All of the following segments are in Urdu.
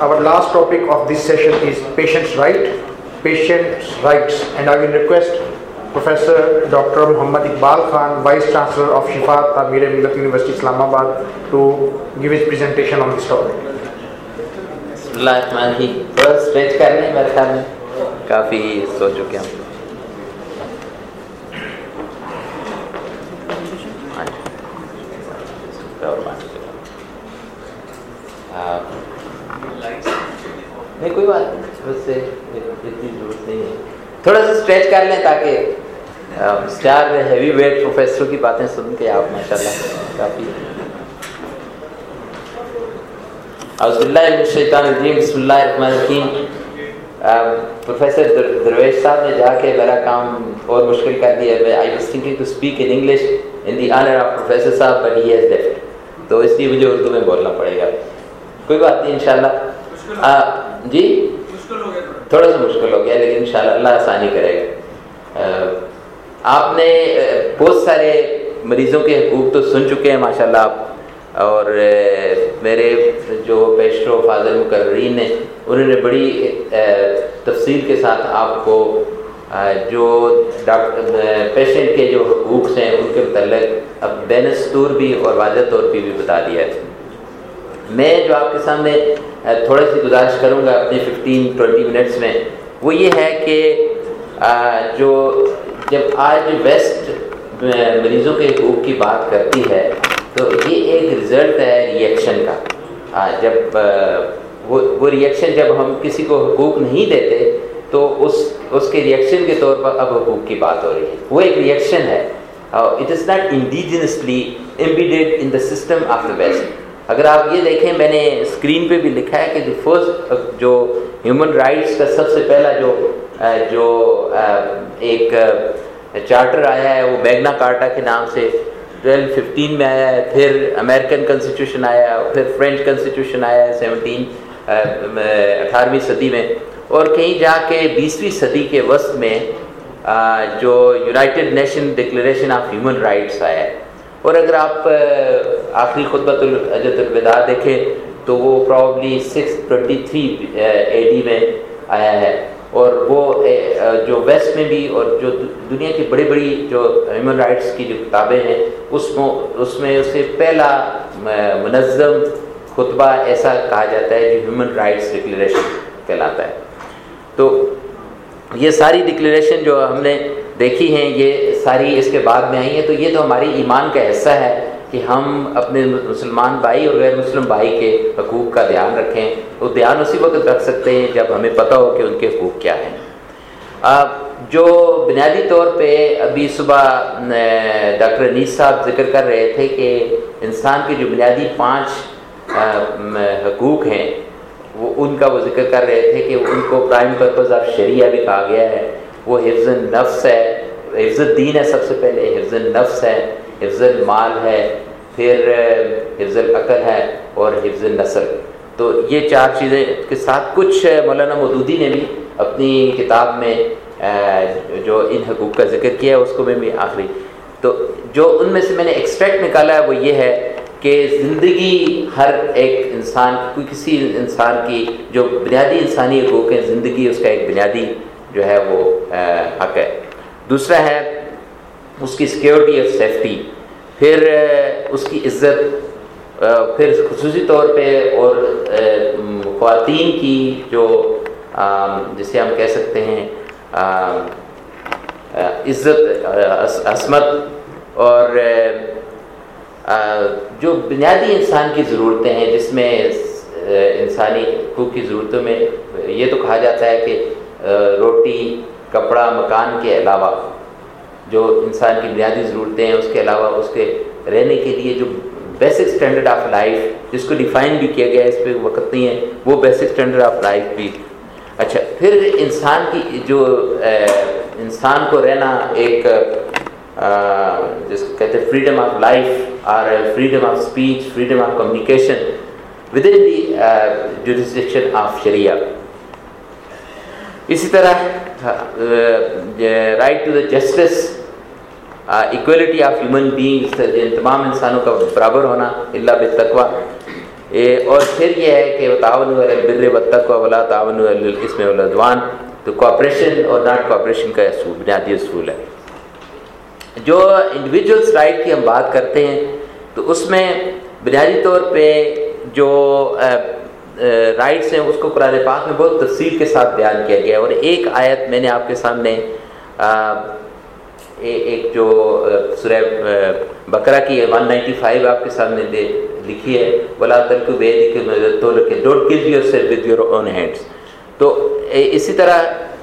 our last topic of this session is patient's right, patient's rights, and I will request Professor Dr. Muhammad Iqbal Khan, Vice Chancellor of Shifa Tamir Millat University Islamabad, to give his presentation on this topic. First, stretch کر لیں میرے خیال میں کافی سو چکے ہم نہیں کوئی بات نہیں اس سے اتنی ضرورت نہیں ہے۔ تھوڑا سا اسٹریچ کر لیں تاکہ اسٹار ہیوی ویٹ پروفیسروں کی باتیں سن کے آپ ماشاء اللہ کافی اعوذ باللہ من الشیطان الرجیم، بسم اللہ الرحمن الرحیم۔ پروفیسر درویش صاحب نے جا کے میرا کام اور مشکل کر دیا ہے۔ I was thinking to speak in English in the honour of professor صاحب بٹ ہی ہیز لیفٹ تو اس لیے مجھے اردو میں بولنا پڑے گا۔ کوئی بات نہیں، انشاءاللہ۔ جی؟ تھوڑا۔ سا مشکل ہو گیا لیکن انشاءاللہ اللہ آسانی کرے گا۔ آپ نے بہت سارے مریضوں کے حقوق تو سن چکے ہیں ماشاءاللہ آپ۔ اور میرے جو پیشرو فاضل مقررین نے انہوں نے بڑی تفصیل کے ساتھ آپ کو جو ڈاکٹر پیشنٹ کے جو حقوق ہیں ان کے متعلق اب بینس طور بھی اور واضح طور پہ بھی بتا دیا ہے۔ میں جو آپ کے سامنے تھوڑا سی گزارش کروں گا اپنے ففٹین ٹوینٹی منٹس میں، وہ یہ ہے کہ جو جب آج ویسٹ مریضوں کے حقوق کی بات کرتی ہے، تو یہ ایک رزلٹ ہے ریئیکشن کا۔ جب وہ وہ ریئیکشن جب ہم کسی کو حقوق نہیں دیتے، تو اس اس کے ریئیکشن کے طور پر اب حقوق کی بات ہو رہی ہے۔ وہ ایک ریئیکشن ہے۔ It is not indigenously embedded in the system of the west اگر آپ یہ دیکھیں، میں نے اسکرین پہ بھی لکھا ہے کہ دی فرسٹ جو ہیومن رائٹس کا سب سے پہلا جو جو ایک چارٹر آیا ہے، وہ میگنا کارٹا کے نام سے ٹویلو ففٹین میں آیا ہے، پھر امریکن کنسٹیٹیوشن آیا ہے، پھر فرینچ کنسٹیٹیوشن آیا ہے، سیونٹین اٹھارہویں صدی میں۔ اور کہیں جا کے بیسویں صدی کے وسط میں جو United Nation declaration of human rights آیا ہے۔ اور اگر آپ آخری خطبۃ الجت الوداع دیکھیں تو وہ probably six twenty three A D میں آیا ہے اور وہ جو ویسٹ میں بھی اور جو دنیا کی بڑی بڑی جو ہیومن رائٹس کی جو کتابیں ہیں، اس میں اس میں اسے پہلا منظم خطبہ ایسا کہا جاتا ہے جو ہیومن رائٹس ڈکلیریشن کہلاتا ہے۔ تو یہ ساری ڈکلیریشن جو ہم نے دیکھی ہیں، یہ ساری اس کے بعد میں آئی ہیں۔ تو یہ تو ہماری ایمان کا حصہ ہے کہ ہم اپنے مسلمان بھائی اور غیر مسلم بھائی کے حقوق کا دھیان رکھیں۔ وہ دھیان اسی وقت رکھ سکتے ہیں جب ہمیں پتہ ہو کہ ان کے حقوق کیا ہیں۔ اب جو بنیادی طور پہ ابھی صبح ڈاکٹر انیس صاحب ذکر کر رہے تھے کہ انسان کے جو بنیادی پانچ حقوق ہیں، وہ ان کا وہ ذکر کر رہے تھے کہ ان کو پرائم پرپز آف شریعہ بھی کہا گیا ہے۔ وہ حفظ النفس ہے۔ حفظ الدین ہے سب سے پہلے، حفظ النفس ہے، حفظ المال ہے، پھر حفظ العقل ہے اور حفظ النسل۔ تو یہ چار چیزیں کے ساتھ کچھ مولانا مودودی نے بھی اپنی کتاب میں جو ان حقوق کا ذکر کیا ہے، اس کو میں بھی آخری۔ تو جو ان میں سے میں نے ایکسٹریکٹ نکالا ہے، وہ یہ ہے کہ زندگی ہر ایک انسان کوئی کسی انسان کی، جو بنیادی انسانی حقوق ہیں، زندگی اس کا ایک بنیادی جو ہے وہ حق ہے۔ دوسرا ہے اس کی سیکیورٹی اور سیفٹی پھر اس کی عزت پھر خصوصی طور پہ اور خواتین کی جو جسے ہم کہہ سکتے ہیں عزت عصمت اور جو بنیادی انسان کی ضرورتیں ہیں، جس میں انسانی حقوق کی ضرورتوں میں، یہ تو کہا جاتا ہے کہ روٹی، کپڑا، مکان کے علاوہ جو انسان کی بنیادی ضرورتیں ہیں، اس کے علاوہ اس کے رہنے کے لیے جو بیسک اسٹینڈرڈ آف لائف جس کو ڈیفائن بھی کیا گیا ہے، اس پہ وقت نہیں ہے، وہ بیسک اسٹینڈرڈ آف لائف بھی۔ اچھا پھر انسان کی جو انسان کو رہنا ایک جس کو کہتے ہیں فریڈم آف لائف اور freedom of speech freedom of communication with in the jurisdiction of sharia اسی طرح right to the justice equality of human beings تمام انسانوں کا برابر ہونا اللہ بتقوا اور پھر یہ ہے کہ تعاون بر و ولا تعاون اس میں الدوان تو کوآپریشن اور ناٹ کوآپریشن کا اصول، بنیادی اصول ہے۔ جو انڈیویجولس رائٹ کی ہم بات کرتے ہیں، تو اس میں بنیادی طور پہ جو رائٹس ہیں اس کو قرآن پاک میں بہت تفصیل کے ساتھ بیان کیا گیا ہے۔ اور ایک آیت میں نے آپ کے سامنے ایک جو سورہ بکرا کی ہے ون نائنٹی فائیو آپ کے سامنے دے، لکھی ہے۔ بلا تلک بے تو don't give yourself with your own hands تو اسی طرح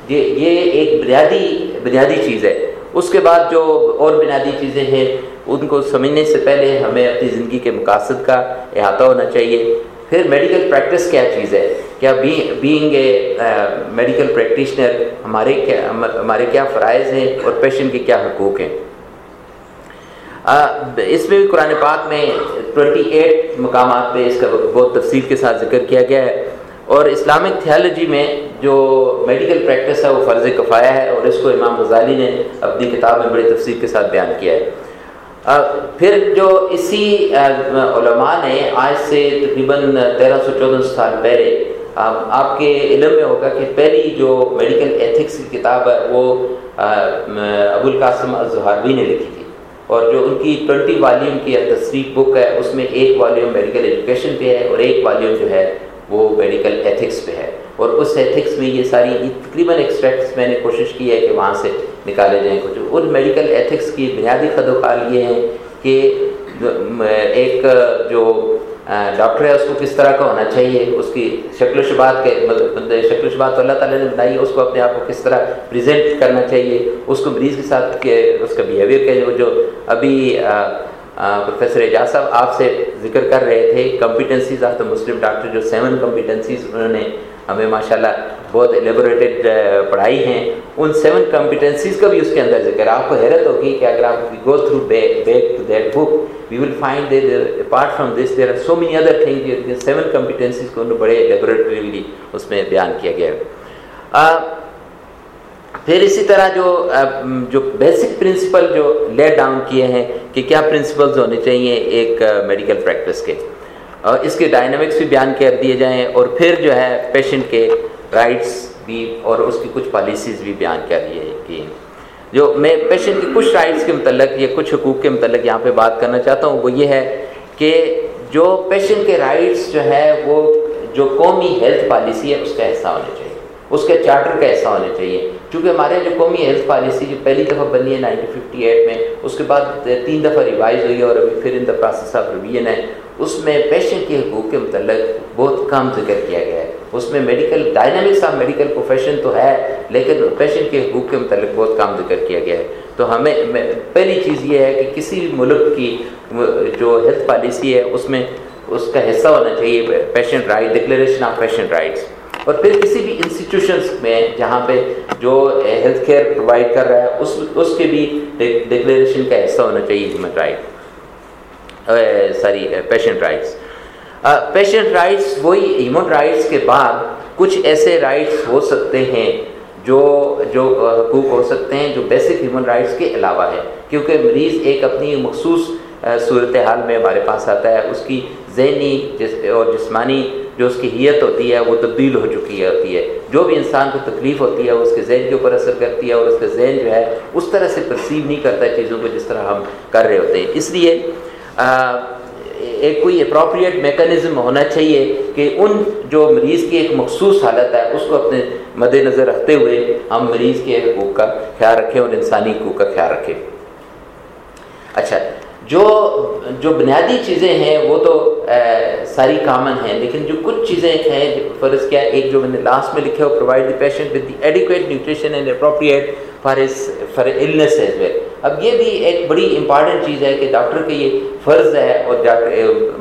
یہ ایک بنیادی بنیادی چیز ہے۔ اس کے بعد جو اور بنیادی چیزیں ہیں، ان کو سمجھنے سے پہلے ہمیں اپنی زندگی کے مقاصد کا احاطہ ہونا چاہیے۔ پھر میڈیکل پریکٹس کیا چیز ہے؟ کیا بینگ اے میڈیکل پریکٹیشنر ہمارے کیا ہمارے کیا فرائض ہیں اور پیشنٹ کے کیا حقوق ہیں؟ اس میں بھی قرآن پاک میں ٹوینٹی ایٹ مقامات پہ اس کا بہت تفصیل کے ساتھ ذکر کیا گیا ہے۔ اور اسلامک تھیالوجی میں جو میڈیکل پریکٹس ہے وہ فرض کفایا ہے اور اس کو امام غزالی نے اپنی کتاب میں بڑی تفصیل کے ساتھ بیان کیا ہے۔ پھر جو اسی علماء نے آج سے تقریباً تیرہ سو چودہ سال پہلے آپ کے علم میں ہوگا کہ پہلی جو میڈیکل ایتھکس کی کتاب ہے، وہ ابو القاسم الظہاروی نے لکھی تھی۔ اور جو ان کی ٹوینٹی والیوم کی تصریف بک ہے، اس میں ایک والیوم میڈیکل ایجوکیشن پہ ہے اور ایک والیوم جو ہے وہ میڈیکل ایتھکس پہ ہے۔ اور اس ایتھکس میں یہ ساری تقریباً ایکسٹریکٹس میں نے کوشش کی ہے کہ وہاں سے نکالے جائیں کچھ۔ ان میڈیکل ایتھکس کی بنیادی خد و خال یہ ہیں کہ ایک جو ڈاکٹر ہے، اس کو کس طرح کا ہونا چاہیے، اس کی شکل و شبات کے شکل و شبات تو اللہ تعالیٰ نے بنائی ہے، اس کو اپنے آپ کو کس طرح پریزنٹ کرنا چاہیے، اس کو مریض کے ساتھ کے، اس کا بیہیویئر کے جو ابھی پروفیسر اعجاز صاحب، آپ سے ذکر کر رہے تھے competencies of the Muslim doctor جو سیون کمپیٹنسیز انہوں نے ہمیں ماشاءاللہ بہت ایلیبوریٹڈ پڑھائی ہیں۔ ان سیون کمپیٹنسیز کا بھی اس کے اندر ذکر آپ کو حیرت ہوگی کہ اگر آپ go through back to that book we will find apart from this there are so many other thing seven competencies کو انہوں بڑے ایلیبوریٹریلی اس میں بیان کیا گیا۔ ہے پھر اسی طرح جو جو بیسک پرنسپل جو لے ڈاؤن کیے ہیں کہ کیا پرنسپلز ہونے چاہیے ایک میڈیکل پریکٹس کے۔ اور اس کے ڈائنامکس بھی بیان کر دیے جائیں اور پھر جو ہے پیشنٹ کے رائٹس بھی اور اس کی کچھ پالیسیز بھی بیان کر دیے کی جو میں پیشنٹ کی کچھ رائٹس کے متعلق یا کچھ حقوق کے متعلق یہاں پہ بات کرنا چاہتا ہوں وہ یہ ہے کہ جو پیشنٹ کے رائٹس جو ہے وہ جو قومی ہیلتھ پالیسی ہے اس کا حصہ ہونا چاہیے۔ اس کے چارٹر کا حصہ ہونا چاہیے۔ چونکہ ہمارے جو قومی ہیلتھ پالیسی جو پہلی دفعہ بنی ہے نائنٹین ففٹی ایٹ میں، اس کے بعد تین دفعہ ریوائز ہوئی ہے اور ابھی پھر in the process of revision ہے۔ اس میں پیشنٹ کے حقوق کے متعلق بہت کم ذکر کیا گیا ہے۔ اس میں medical dynamics of medical profession تو ہے، لیکن پیشنٹ کے حقوق کے متعلق بہت کم ذکر کیا گیا ہے۔ تو ہمیں پہلی چیز یہ ہے کہ کسی بھی ملک کی جو ہیلتھ پالیسی ہے، اس میں اس کا حصہ ہونا چاہیے، patient right, declaration of patient rights. اور پھر کسی بھی انسٹیٹیوشنس میں جہاں پہ جو ہیلتھ کیئر پرووائڈ کر رہا ہے، اس اس کے بھی ڈکلیریشن کا حصہ ہونا چاہیے ہیومن رائٹ ساری پیشنٹ رائٹس پیشنٹ رائٹس وہی ہیومن رائٹس کے بعد کچھ ایسے رائٹس ہو سکتے ہیں جو جو حقوق ہو سکتے ہیں جو بیسک ہیومن رائٹس کے علاوہ ہے کیونکہ مریض ایک اپنی مخصوص صورت حال میں ہمارے پاس آتا ہے، اس کی ذہنی اور جسمانی جو اس کی حیت ہوتی ہے وہ تبدیل ہو چکی ہوتی ہے۔ جو بھی انسان کو تکلیف ہوتی ہے وہ اس کے ذہن کے اوپر اثر کرتی ہے اور اس کا ذہن جو ہے، اس طرح سے پرسیو نہیں کرتا چیزوں کو جس طرح ہم کر رہے ہوتے ہیں۔ اس لیے ایک کوئی اپروپریٹ میکانزم ہونا چاہیے کہ ان جو مریض کی ایک مخصوص حالت ہے، اس کو اپنے مد نظر رکھتے ہوئے ہم مریض کے حقوق کا خیال رکھیں اور انسانی حقوق کا خیال رکھیں۔ اچھا جو جو بنیادی چیزیں ہیں وہ تو ساری کامن ہیں، لیکن جو کچھ چیزیں ہیں فرض کیا، ایک جو میں نے لاسٹ میں لکھے ہو provide the patient with the adequate nutrition and appropriate for is for illness as well اب یہ بھی ایک بڑی امپارٹنٹ چیز ہے کہ ڈاکٹر کے یہ فرض ہے اور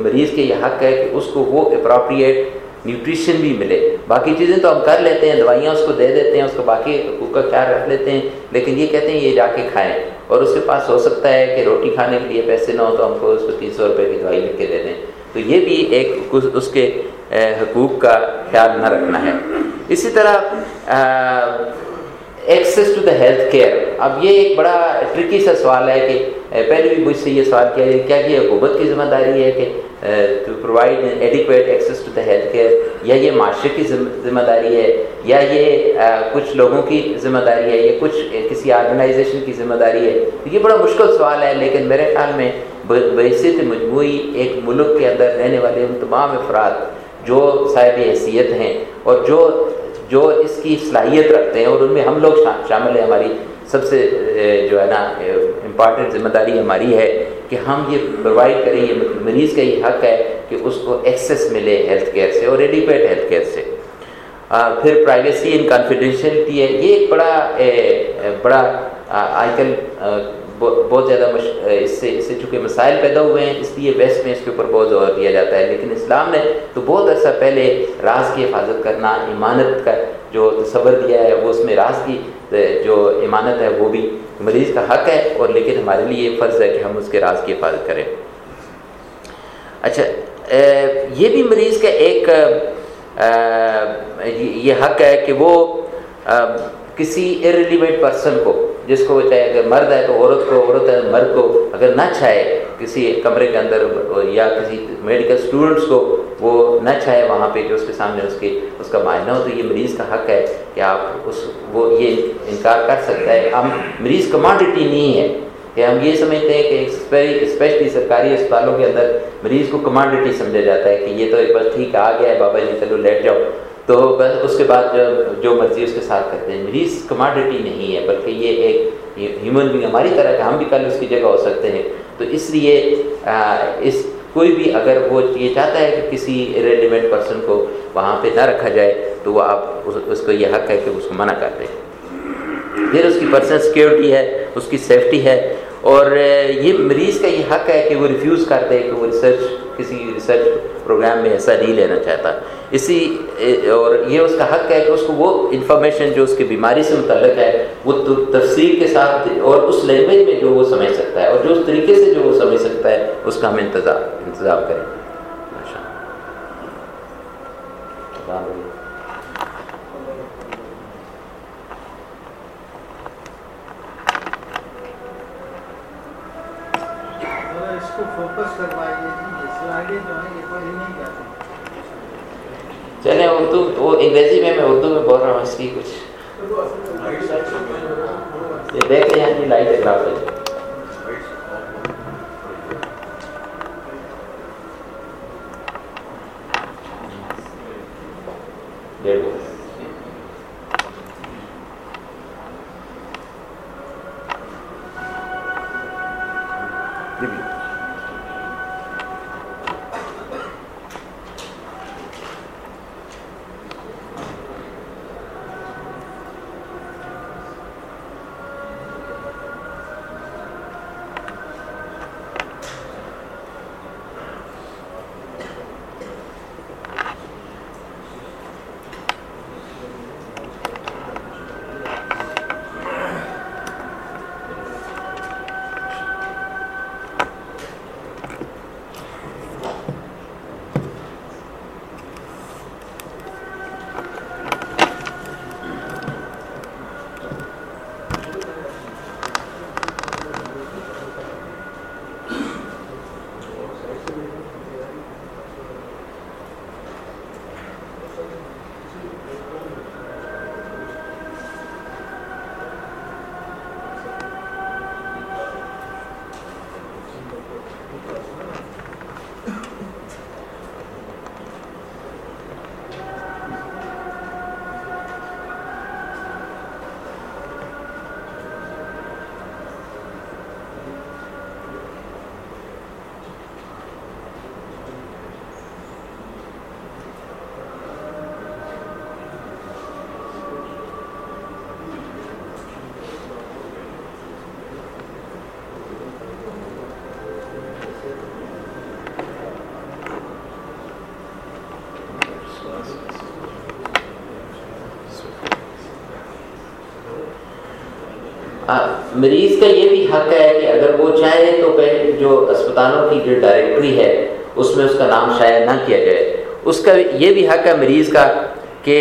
مریض کے یہ حق ہے کہ اس کو وہ اپروپریٹ نیوٹریشن بھی ملے۔ باقی چیزیں تو ہم کر لیتے ہیں، دوائیاں اس کو دے دیتے ہیں، اس کو باقی حقوق کا خیال رکھ لیتے ہیں، لیکن یہ کہتے ہیں یہ جا کے کھائیں۔ اور اس کے پاس ہو سکتا ہے کہ روٹی کھانے کے لیے پیسے نہ ہو تو ہم کو اس کو تین سو روپئے کی دوائی لکھ کے دے دیں۔ تو یہ بھی ایک اس کے حقوق کا خیال نہ رکھنا ہے۔ اسی طرح access to the health care اب یہ ایک بڑا ٹرکی سا سوال ہے کہ پہلے بھی مجھ سے یہ سوال کیا کیا یہ حکومت کی ذمہ داری ہے کہ to provide adequate access to the health care یا یہ معاشرے کی ذمہ داری ہے؟ یا یہ کچھ لوگوں کی ذمہ داری ہے؟ یا کچھ کسی آرگنائزیشن کی ذمہ داری ہے؟ یہ بڑا مشکل سوال ہے، لیکن میرے خیال میں بحثیت مجموعی ایک ملک کے اندر رہنے والے ان تمام افراد جو صاحب حیثیت ہیں اور جو جو اس کی صلاحیت رکھتے ہیں اور ان میں ہم لوگ شامل ہیں۔ ہماری سب سے جو ہے نا امپارٹنٹ ذمہ داری ہماری ہے کہ ہم یہ پرووائڈ کریں، یہ مریض کا یہ حق ہے کہ اس کو ایکسیس ملے ہیلتھ کیئر سے اور ایڈیکویٹ ہیلتھ کیئر سے پھر پرائیویسی اینڈ کانفیڈینشیلٹی ہے۔ یہ ایک بڑا بڑا آج کل بہت زیادہ مش اس سے اس سے چونکہ مسائل پیدا ہوئے ہیں، اس لیے ویسٹ میں اس کے اوپر بہت زور دیا جاتا ہے۔ لیکن اسلام نے تو بہت عرصہ پہلے راز کی حفاظت کرنا، ایمانت کا جو تصور دیا ہے، وہ اس میں راز کی جو ایمانت ہے، وہ بھی مریض کا حق ہے۔ اور لیکن ہمارے لیے یہ فرض ہے کہ ہم اس کے راز کی حفاظت کریں۔ اچھا یہ بھی مریض کا ایک یہ حق ہے کہ وہ کسی ارریلیویٹ پرسن کو جس کو وہ چاہے اگر مرد ہے تو عورت کو، عورت ہے، مرد کو اگر نہ چاہے کسی کمرے کے اندر یا کسی میڈیکل اسٹوڈنٹس کو وہ نہ چاہے وہاں پہ جو اس کے سامنے اس کی اس کا معائنہ ہو، تو یہ مریض کا حق ہے کہ آپ اس، وہ یہ انکار کر سکتا ہے۔ ہم مریض کمانڈٹی نہیں ہے کہ ہم یہ سمجھتے ہیں کہ اسپیشلی سرکاری اسپتالوں کے اندر مریض کو کمانڈٹی سمجھا جاتا ہے کہ یہ تو ایک بار ٹھیک آ گیا ہے، بابا جی چلو لیٹ جاؤ۔ تو بس اس کے بعد جو جو مرضی اس کے ساتھ کرتے ہیں۔ مریض کماڈیٹی نہیں ہے، بلکہ یہ ایک ہیومن بینگ ہماری طرح کہ ہم بھی کل اس کی جگہ ہو سکتے ہیں۔ تو اس لیے اس کوئی بھی اگر وہ یہ چاہتا ہے کہ کسی ریلیونٹ پرسن کو وہاں پہ نہ رکھا جائے، تو وہ آپ اس کو یہ حق ہے کہ اس کو منع کر دیں۔ پھر اس کی پرسنل سیکیورٹی ہے، اس کی سیفٹی ہے۔ اور یہ مریض کا یہ حق ہے کہ وہ ریفیوز کر دے، کہ وہ ریسرچ کسی ریسرچ پروگرام میں ایسا نہیں لینا چاہتا۔ اسی اور یہ اس کا حق ہے کہ اس کو وہ انفارمیشن جو اس کی بیماری سے متعلق ہے، وہ تفصیل کے ساتھ اور اس لینگویج میں جو وہ سمجھ سکتا ہے اور جو اس طریقے سے جو وہ سمجھ سکتا ہے، اس کا ہم انتظام انتظام کریں۔ فوکس کروائیے۔ چلے اردو، وہ انگریزی میں میں اردو میں بول رہا ہوں، اس کی کچھ۔ دیکھتے ہیں لیں جی لائٹ اگراف ہے مریض کا یہ بھی حق ہے کہ اگر وہ چاہے تو پہلے جو اسپتالوں کی جو ڈائریکٹری ہے، اس میں اس کا نام شائع نہ کیا جائے۔ اس کا یہ بھی حق ہے مریض کا کہ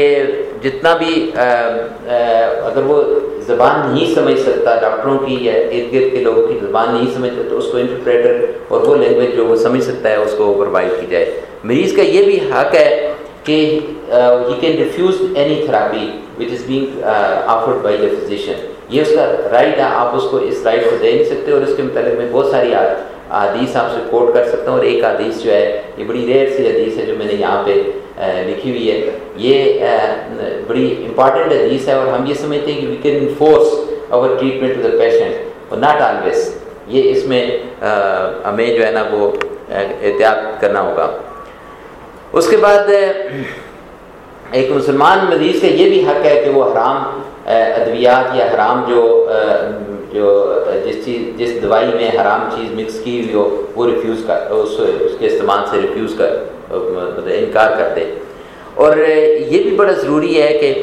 جتنا بھی اگر وہ زبان نہیں سمجھ سکتا ڈاکٹروں کی یا ارد گرد کے لوگوں کی زبان نہیں سمجھ سکتا، تو اس کو انٹرپریٹر اور وہ لینگویج جو وہ سمجھ سکتا ہے، اس کو پرووائڈ کی جائے۔ مریض کا یہ بھی حق ہے کہ he can refuse any therapy which is being offered by the physician یہ اس کا رائٹ ہے، آپ اس کو اس رائٹ کو دے نہیں سکتے اور اس کے متعلق میں بہت ساری حدیث آپ سے کوٹ کر سکتا ہوں اور ایک حدیث جو ہے، یہ بڑی ریئر سی حدیث ہے جو میں نے یہاں پہ لکھی ہوئی ہے۔ یہ بڑی امپارٹنٹ حدیث ہے اور ہم یہ سمجھتے ہیں کہ we can enforce over treatment to the patient اور ناٹ آلویز یہ اس میں ہمیں جو ہے نا وہ احتیاط کرنا ہوگا۔ اس کے بعد ایک مسلمان مریض کا یہ بھی حق ہے کہ وہ حرام ادویات یا حرام جو جو، جس چیز، جس دوائی میں حرام چیز مکس کی ہوئی ہو، وہ ریفیوز کر، اس اس کے استعمال سے ریفیوز کر مطلب انکار کر دے اور یہ بھی بڑا ضروری ہے کہ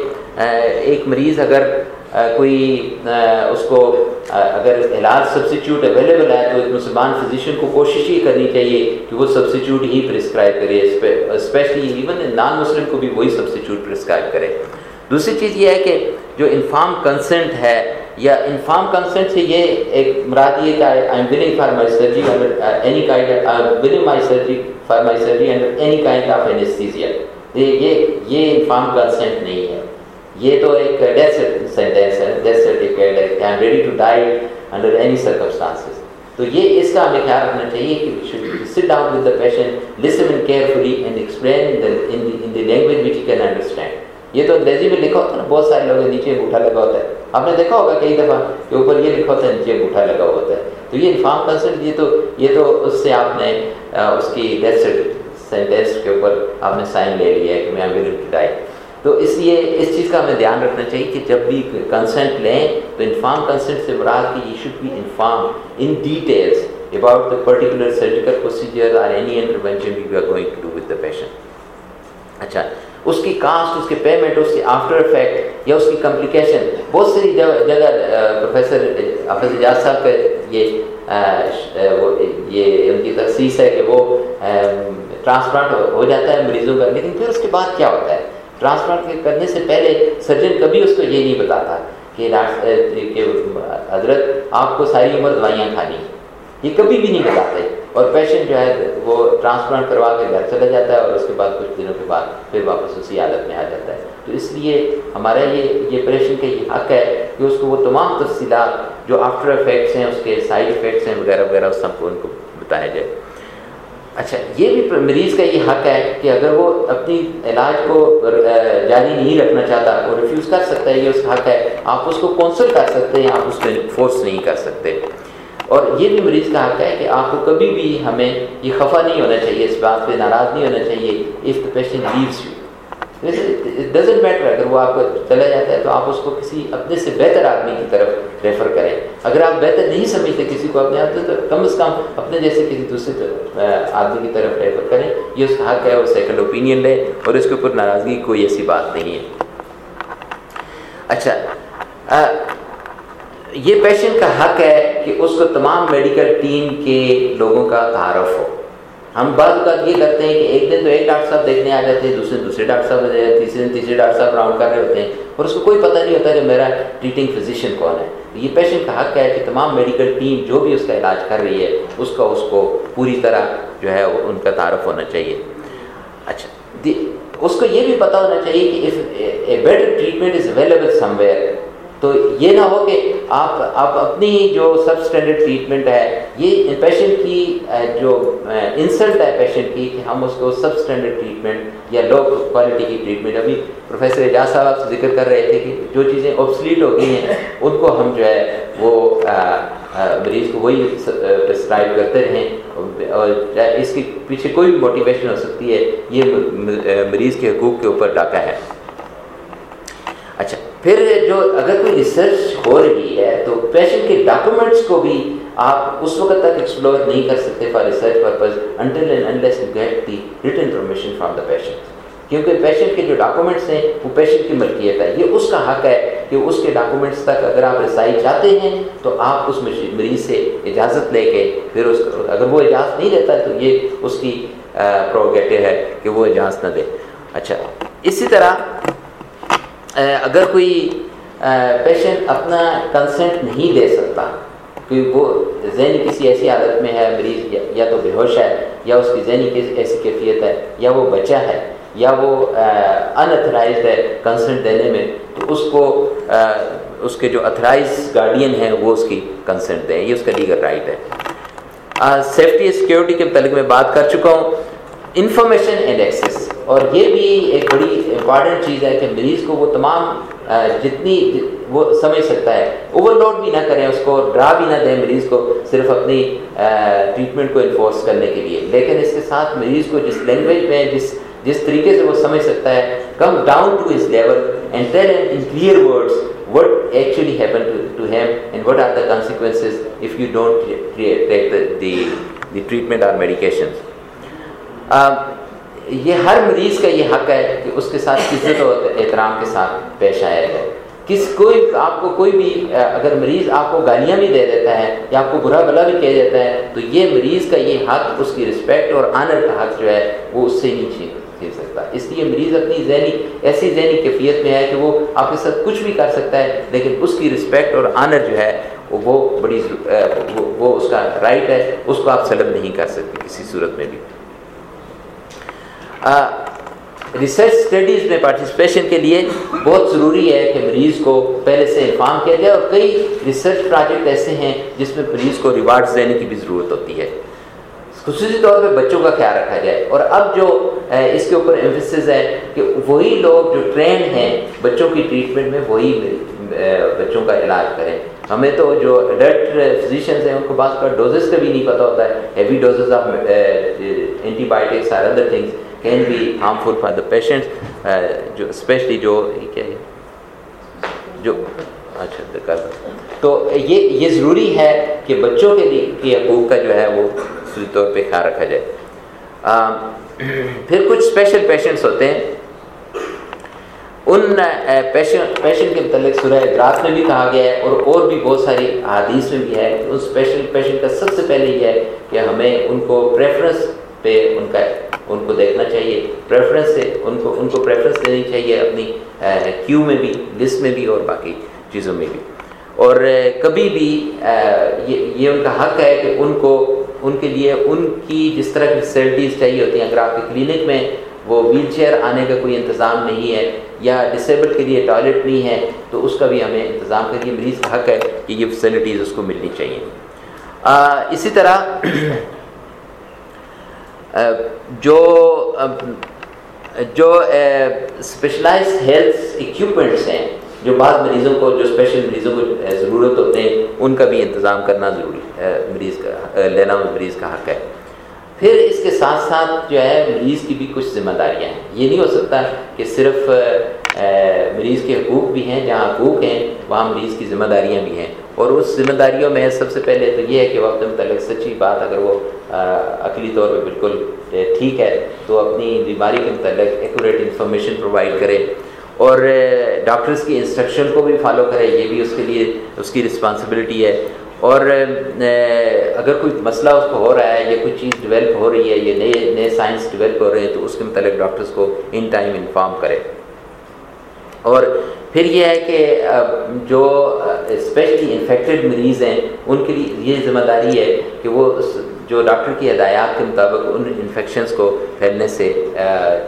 ایک مریض اگر کوئی اس کو اگر علاج سبسٹیوٹ اویلیبل ہے، تو ایک مسلمان فزیشین کو کوشش ہی کرنی چاہیے کہ وہ سبسٹیوٹ ہی پرسکرائب کرے اسپیشلی ایون نان مسلم کو بھی وہی سبسٹیوٹ پرسکرائب کرے۔ دوسری چیز یہ ہے کہ جو انفارم کنسنٹ ہے، یا انفارم کنسنٹ سے یہ ایک مراد یہ کہ I am willing for my surgery any kind willing my surgery for my surgery under any kind of anaesthesia یہ یہ انفارم کنسنٹ نہیں ہے۔ یہ تو ایک ڈیتھ سینٹینس ہے ڈیتھ سرٹیفکیٹ ہے کہ I am ready to die under any circumstances تو یہ اس کا ہمیں خیال رکھنا چاہیے کہ sit down with the patient listen in carefully and explain in the language which you can understand یہ تو انگریزی میں لکھا ہوتا ہے نا، بہت سارے لوگ نیچے انگوٹھا لگا ہوتا ہے۔ آپ نے دیکھا ہوگا کئی دفعہ کہ اوپر یہ لکھا ہوتا ہے، نیچے انگوٹھا لگا ہوتا ہے۔ تو یہ انفارم کنسنٹ یہ تو یہ تو اس سے آپ نے اس کی ڈیتھ سینٹینس کے اوپر آپ نے سائن لے لیا ہے کہ میں ولنگ ٹو ڈائی تو اس لیے اس چیز کا ہمیں دھیان رکھنا چاہیے کہ جب بھی کنسنٹ لیں تو انفارم کنسنٹ سے مراد کہ یہ should be inform in details about the particular surgical procedure or any intervention we are going to do with the patient اچھا اس کی کاسٹ اس کے پیمنٹ اس کی آفٹر افیکٹ یا اس کی کمپلیکیشن بہت ساری جگہ پروفیسر حافظ اجاز صاحب کا یہ یہ ان کی تخصیص ہے کہ وہ ٹرانسپلانٹ ہو جاتا ہے مریضوں کا، لیکن پھر اس کے بعد کیا ہوتا ہے؟ ٹرانسپلانٹ کرنے سے پہلے سرجن کبھی اس کو یہ نہیں بتاتا کہ حضرت، آپ کو ساری عمر دوائیاں کھانی یہ کبھی بھی نہیں بتاتے۔ اور پیشنٹ جو ہے وہ ٹرانسپلانٹ کروا کے گھر چلا جاتا ہے اور اس کے بعد کچھ دنوں کے بعد پھر واپس اسی حالت میں آ جاتا ہے۔ تو اس لیے ہمارا یہ یہ پیشنٹ کا یہ حق ہے کہ اس کو وہ تمام تفصیلات جو آفٹر افیکٹس ہیں، اس کے سائڈ افیکٹس ہیں، وغیرہ وغیرہ، اس سب کو ان کو بتایا جائے۔ اچھا یہ بھی مریض کا یہ حق ہے کہ اگر وہ اپنی علاج کو جاری نہیں رکھنا چاہتا، وہ ریفیوز کر سکتا ہے، یہ اس کا حق ہے۔ آپ اس کو کونسل کر سکتے ہیں، آپ اس پہ فورس نہیں کر سکتے۔ اور یہ بھی مریض کا حق ہے کہ آپ کو کبھی بھی ہمیں یہ خفا نہیں ہونا چاہیے، اس بات پہ ناراض نہیں ہونا چاہیے if the patient leaves you doesn't matter اگر وہ آپ کو چلا جاتا ہے تو آپ اس کو کسی اپنے سے بہتر آدمی کی طرف ریفر کریں۔ اگر آپ بہتر نہیں سمجھتے کسی کو اپنے آپ تو کم از کم اپنے جیسے کسی دوسرے آدمی کی طرف ریفر کریں۔ یہ اس کا حق ہے، وہ سیکنڈ اوپینین لے اور اس کے اوپر ناراضگی کوئی ایسی بات نہیں ہے۔ اچھا یہ پیشنٹ کا حق ہے کہ اس کو تمام میڈیکل ٹیم کے لوگوں کا تعارف ہو۔ ہم بعض اوقات یہ کرتے ہیں کہ ایک دن تو ایک ڈاکٹر صاحب دیکھنے آ جاتے ہیں، دوسرے دوسرے ڈاکٹر صاحب تیسرے دن تیسرے ڈاکٹر صاحب راؤنڈ کر رہے ہوتے ہیں اور اس کو کوئی پتہ نہیں ہوتا کہ میرا ٹریٹنگ فزیشین کون ہے۔ یہ پیشنٹ کا حق ہے کہ تمام میڈیکل ٹیم جو بھی اس کا علاج کر رہی ہے، اس کا، اس کو پوری طرح جو ہے ان کا تعارف ہونا چاہیے۔ اچھا اس کو یہ بھی پتہ ہونا چاہیے کہ if a better treatment is available somewhere تو یہ نہ ہو کہ آپ آپ اپنی جو سب اسٹینڈرڈ ٹریٹمنٹ ہے، یہ پیشنٹ کی جو انسلٹ ہے پیشنٹ کی کہ ہم اس کو سب اسٹینڈرڈ ٹریٹمنٹ یا لو کوالٹی کی ٹریٹمنٹ ابھی پروفیسر اعجاز صاحب سے ذکر کر رہے تھے کہ جو چیزیں آپسلیٹ ہو گئی ہیں، ان کو ہم جو ہے وہ مریض کو وہی پرسکرائب کرتے رہیں۔ اور اس کے پیچھے کوئی بھی موٹیویشن ہو سکتی ہے، یہ مریض کے حقوق کے اوپر ڈاکہ ہے۔ اچھا پھر جو اگر کوئی ریسرچ ہو رہی ہے تو پیشنٹ کے ڈاکومنٹس کو بھی آپ اس وقت تک ایکسپلور نہیں کر سکتے for research purpose until and unless you get the written information from the patient کیونکہ پیشنٹ کے جو ڈاکومنٹس ہیں وہ پیشنٹ کی ملکیت ہے. یہ اس کا حق ہے کہ اس کے ڈاکومنٹس تک اگر آپ رسائی چاہتے ہیں تو آپ اس مریض سے اجازت لے کے پھر اس اگر وہ اجازت نہیں دیتا تو یہ اس کی پروگیٹو ہے کہ وہ اجازت نہ دے. اچھا. اسی طرح اگر کوئی پیشنٹ اپنا کنسنٹ نہیں دے سکتا کہ وہ ذہنی کسی ایسی عادت میں ہے، مریض یا تو بے ہوش ہے، یا اس کی ذہنی ایسی کیفیت ہے، یا وہ بچہ ہے، یا وہ انتھرائزڈ ہے کنسنٹ دینے میں، تو اس کو اس کے جو اتھرائز گارڈین ہیں، وہ اس کی کنسنٹ دیں، یہ اس کا لیگل رائٹ ہے۔ سیفٹی سیکیورٹی کے متعلق میں بات کر چکا ہوں۔ انفارمیشن اینڈ ایکسیس اور یہ بھی ایک بڑی امپارٹنٹ چیز ہے کہ مریض کو وہ تمام جتنی وہ سمجھ سکتا ہے اوور لوڈ بھی نہ کریں اس کو ڈرا بھی نہ دیں مریض کو صرف اپنی ٹریٹمنٹ کو انفورس کرنے کے لیے۔ لیکن اس کے ساتھ مریض کو جس لینگویج میں، جس جس طریقے سے وہ سمجھ سکتا ہے come down to his level and tell in clear words what actually happen to him and what are the consequences if you don't take the treatment or medication یہ ہر مریض کا یہ حق ہے کہ اس کے ساتھ عزت و احترام کے ساتھ پیش آیا جائے۔ کس کوئی آپ کو کوئی بھی اگر مریض آپ کو گالیاں بھی دے دیتا ہے یا آپ کو برا بلا بھی کہہ دیتا ہے، تو یہ مریض کا یہ حق، اس کی رسپیکٹ اور آنر کا حق جو ہے، وہ اس سے نہیں چھین سکتا اس لیے مریض اپنی ذہنی، ایسی ذہنی کیفیت میں ہے کہ وہ آپ کے ساتھ کچھ بھی کر سکتا ہے، لیکن اس کی رسپیکٹ اور آنر جو ہے، وہ بڑی وہ اس کا رائٹ ہے، اس کو آپ سلب نہیں کر سکتے کسی صورت میں بھی۔ ریسرچ اسٹڈیز میں پارٹیسپیشن کے لیے بہت ضروری ہے کہ مریض کو پہلے سے انفارم کیا جائے اور کئی ریسرچ پروجیکٹ ایسے ہیں جس میں مریض کو ریوارڈز دینے کی بھی ضرورت ہوتی ہے۔ خصوصی طور پہ بچوں کا خیال رکھا جائے۔ اور اب جو اس کے اوپر ایمفسز ہے کہ وہی لوگ جو ٹرینڈ ہیں بچوں کی ٹریٹمنٹ میں، وہی بچوں کا علاج کریں۔ ہمیں تو جو اڈلٹ فزیشنز ہیں، ان کو بعض کا ڈوزز کا بھی نہیں پتہ ہوتا ہے۔ Heavy doses of antibiotics are other things can be harmful for the patient جو اسپیشلی جو کیا ہے جو اچھا تو یہ یہ ضروری ہے کہ بچوں کے لیے کی حقوق کا جو ہے وہ خصوصی طور پہ خیال رکھا جائے پھر کچھ اسپیشل پیشنٹس ہوتے ہیں ان پیشنٹ پیشنٹ کے متعلق سورہ رات میں بھی کہا گیا ہے اور اور بھی بہت ساری حادیث میں بھی ہے ان اسپیشل پیشنٹ کا سب سے پہلے یہ ہے کہ ہمیں ان کو پریفرنس پہ ان کا ان کو دیکھنا چاہیے۔ پریفرنس سے ان کو ان کو پریفرنس دینی چاہیے اپنی کیو میں بھی لسٹ میں بھی اور باقی چیزوں میں بھی۔ اور کبھی بھی یہ ان کا حق ہے کہ ان کو، ان کے لیے ان کی جس طرح کی فیسلٹیز چاہیے ہوتی ہیں۔ اگر آپ کے کلینک میں وہ ویل چیئر آنے کا کوئی انتظام نہیں ہے یا ڈسیبل کے لیے ٹوائلٹ نہیں ہے، تو اس کا بھی ہمیں انتظام کریے مریض کا حق ہے کہ یہ فیسلٹیز اس کو ملنی چاہیے۔ اسی طرح جو جو اسپیشلائز ہیلتھ ایکوپمنٹس ہیں، جو بعض مریضوں کو، جو اسپیشل مریضوں کو ضرورت ہوتے ہیں، ان کا بھی انتظام کرنا ضروری ہے مریض کا لینا مریض کا حق ہے۔ پھر اس کے ساتھ ساتھ جو ہے، مریض کی بھی کچھ ذمہ داریاں ہیں۔ یہ نہیں ہو سکتا کہ صرف مریض کے حقوق بھی ہیں، جہاں حقوق ہیں، وہاں مریض کی ذمہ داریاں بھی ہیں۔ اور اس ذمہ داریوں میں سب سے پہلے تو یہ ہے کہ وقت متعلق سچی بات اگر وہ عقلی طور پہ بالکل ٹھیک ہے۔ تو اپنی بیماری کے متعلق ایکوریٹ انفارمیشن پرووائڈ کرے۔ اور ڈاکٹرس کی انسٹرکشن کو بھی فالو کرے۔ یہ بھی اس کے لیے، اس کی رسپانسبلٹی ہے۔ اور اگر کوئی مسئلہ اس کو ہو رہا ہے، یا کوئی چیز ڈیولپ ہو رہی ہے، یا نئے نئے سائنس ڈیولپ ہو رہے ہیں، تو اس کے متعلق ڈاکٹرس کو ان ٹائم انفارم کرے۔ اور پھر یہ ہے کہ جو اسپیشلی انفیکٹڈ مریض ہیں، ان کے لیے یہ ذمہ داری ہے کہ وہ جو ڈاکٹر کی ہدایات کے مطابق ان انفیکشنس کو پھیلنے سے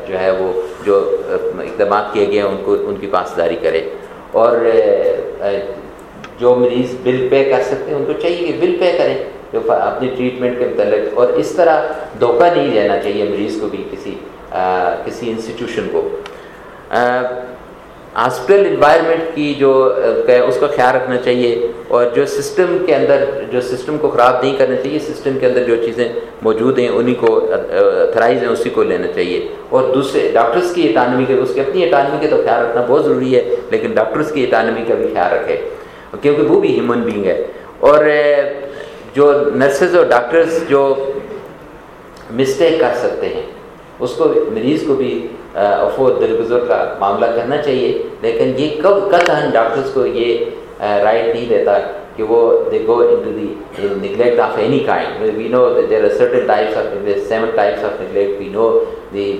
جو ہے وہ، جو اقدامات کیے گئے ہیں ان کو، ان کی پاسداری کرے۔ اور جو مریض بل پے کر سکتے ہیں، ان کو چاہیے کہ بل پے کریں، جو اپنی ٹریٹمنٹ کے متعلق۔ اور اس طرح دھوکہ نہیں دینا چاہیے مریض کو بھی، کسی کسی انسٹیٹیوشن کو۔ ہاسپٹل انوائرمنٹ کی جو اس کا خیال رکھنا چاہیے اور جو سسٹم کے اندر، جو سسٹم کو خراب نہیں کرنا چاہیے سسٹم کے اندر جو چیزیں موجود ہیں انہیں کو تھرائز ہیں، اسی کو لینا چاہیے۔ اور دوسرے ڈاکٹرس کی اٹانمی کے، اس کی اپنی اٹانمی کے تو خیال رکھنا بہت ضروری ہے، لیکن ڈاکٹرس کی اٹانمی کا بھی خیال رکھے، کیونکہ وہ بھی ہیومن بینگ ہے۔ اور جو نرسز اور ڈاکٹرز جو مسٹیک کر سکتے ہیں۔ اس کو مریض کو بھی افور درگزر کا معاملہ کرنا چاہیے۔ لیکن یہ کب قطن ڈاکٹرز کو یہ رائٹ نہیں دیتا کہ وہ they go into the neglect of any kind we know there are certain types of seven types of neglect we know the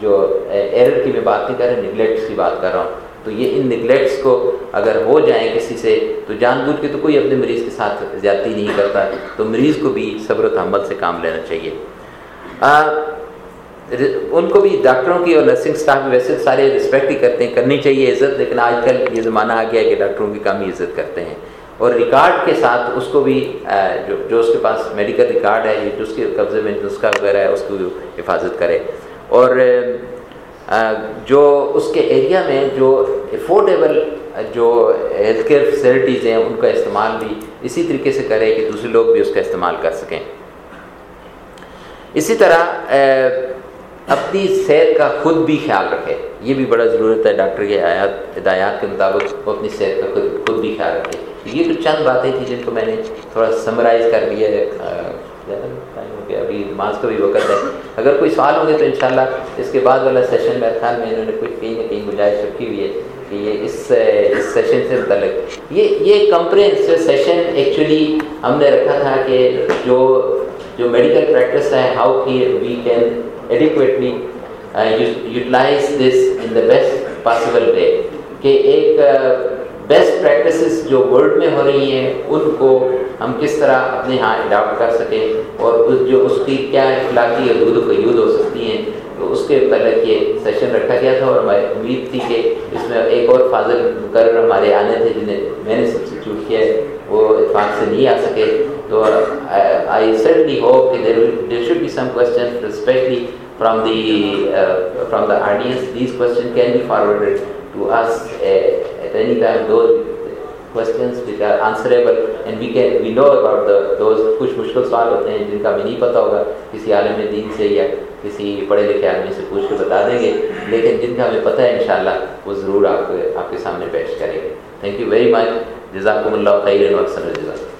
جو ایرر کی میں بات نہیں کر رہا نگلیکٹس کی بات کر رہا ہوں۔ تو یہ ان نگلیکٹس کو اگر ہو جائیں کسی سے، تو جان بوجھ کے تو کوئی اپنے مریض کے ساتھ زیادتی نہیں کرتا۔ تو مریض کو بھی صبر و تحمل سے کام لینا چاہیے۔ ان کو بھی ڈاکٹروں کی اور نرسنگ اسٹاف ویسے سارے رسپیکٹ ہی کرتے ہیں، کرنی چاہیے عزت، لیکن آج کل یہ زمانہ آ گیا ہے کہ ڈاکٹروں کی کم ہی عزت کرتے ہیں۔ اور ریکارڈ کے ساتھ اس کو بھی جو جو اس کے پاس میڈیکل ریکارڈ ہے، جو اس کے قبضے میں نسخہ وغیرہ ہے، اس کو حفاظت کرے۔ اور جو اس کے ایریا میں جو افورڈیبل جو ہیلتھ کیئر فیسلٹیز ہیں، ان کا استعمال بھی اسی طریقے سے کرے کہ دوسرے لوگ بھی اس کا استعمال کر سکیں۔ اسی طرح اپنی صحت کا خود بھی خیال رکھے یہ بھی بڑا ضرورت ہے ڈاکٹر کے آیات، ہدایات کے مطابق وہ اپنی صحت کا خود خود بھی خیال رکھے یہ کچھ چند باتیں تھیں جن کو میں نے تھوڑا سمرائز کر لیا ہے۔ ابھی نماز کا بھی وقت ہے۔ اگر کوئی سوال ہوں گے تو انشاءاللہ اس کے بعد والا سیشن میرے خیال میں انہوں نے کوئی کہیں نہ کہیں گنجائش رکھی ہوئی ہے کہ یہ اس اس سیشن سے متعلق۔ یہ یہ کمپرینس سیشن ایکچولی ہم نے رکھا تھا کہ جو جو میڈیکل پریکٹس ہے ہاؤ کی we can adequately utilise this in the best possible way کہ ایک بیسٹ پریکٹسز جو ورلڈ میں ہو رہی ہیں ان کو ہم کس طرح اپنے ہاں اڈاپٹ کر سکیں اور جو اس کی کیا اخلاقی حدود و قیود ہو سکتی ہیں تو اس کے متعلق یہ سیشن رکھا گیا تھا اور ہماری امید تھی کہ اس میں ایک اور فاضل مقرر ہمارے آنے تھے جنہیں میں نے سبسٹیوٹ کیا ہے وہ اتفاق سے نہیں آ سکے تو آئی سیٹلی ہوپ کہ there should be some question especially from the uh, from the audience. These questions can be forwarded to us uh, at any time. Those questions which are answerable and we can we know about the those کچھ مشکل سوال ہوتے ہیں جن کا بھی نہیں پتہ ہوگا کسی عالم دین سے یا کسی پڑھے لکھے آدمی سے پوچھ کے بتا دیں گے لیکن جن کا ہمیں پتہ ہے انشاءاللہ وہ ضرور آپ آپ کے سامنے پیش کریں گے تھینک یو ویری مچ جزاکم اللہ خیر و جزاک